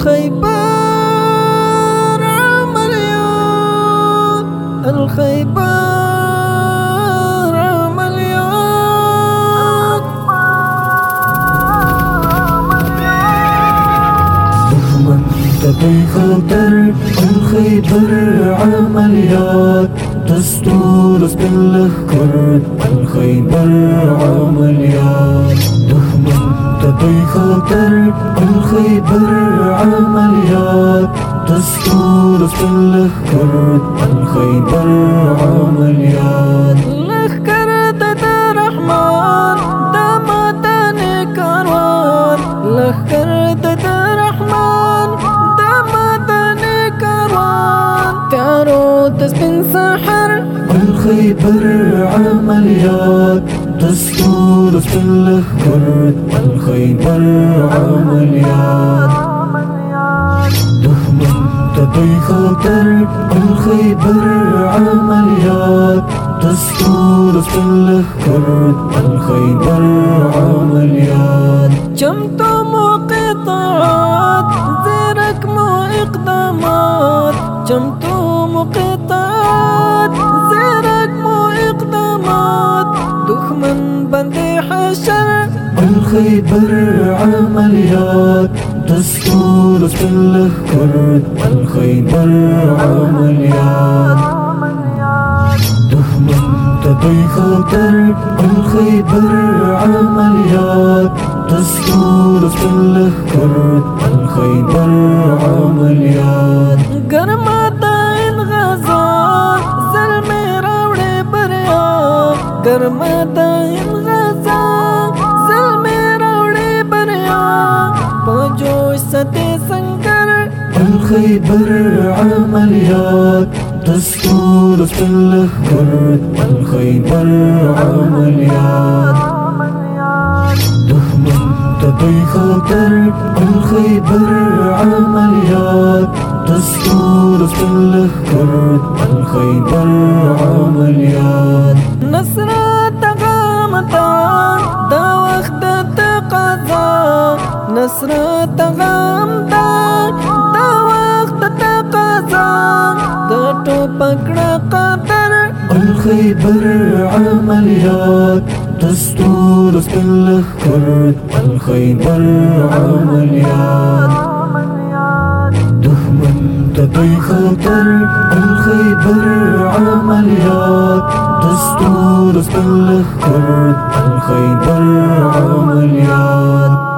الخيبر عمليات الخيبار عمليات دخمن تبي خاطر الخيبر عمليات دستور سبلخ كر الخيبر عمليات دخمن تبي خاطر الخيبر عمليات دستور بالخكر الخيبر عمليات. لخكر د رحمان د مدن کاروان لخکر د رحمان د مدن کاروان تیارو د سپین سحر. الخيبر عمليات. دستور بالخكر الخيبر عمليات. دخمن خطر الخيبر عمليات دستور بالخكر الخيبر عمليات چمتو مو قطعات مو إقدامات. چمتو مو قطعات مو إقدامات. دښمن بندي حشر الخيبر عمليات دستور بالخكر الخيبر عمليات دخمن تبي خطر الخيبر عمليات دستور بالخكر الخيبر عمليات ګرما د غزا زلمی راوړې بریا ګرما د ستې سنگر الخيبر عمليات دستور بالخكر الخيبر عمليات دخمن تبي خطر الخيبر عمليات دستور بالخكر الخيبر عمليات نصرت غامتا دا وخت تقاضا نصرت غامتا ټوپکړه قدر الخيبر عمليات دستور بالخكر الخيبر عمليات دخمن تبي خطر. الخيبر عمليات دستور بالخكر الخيبر عمليات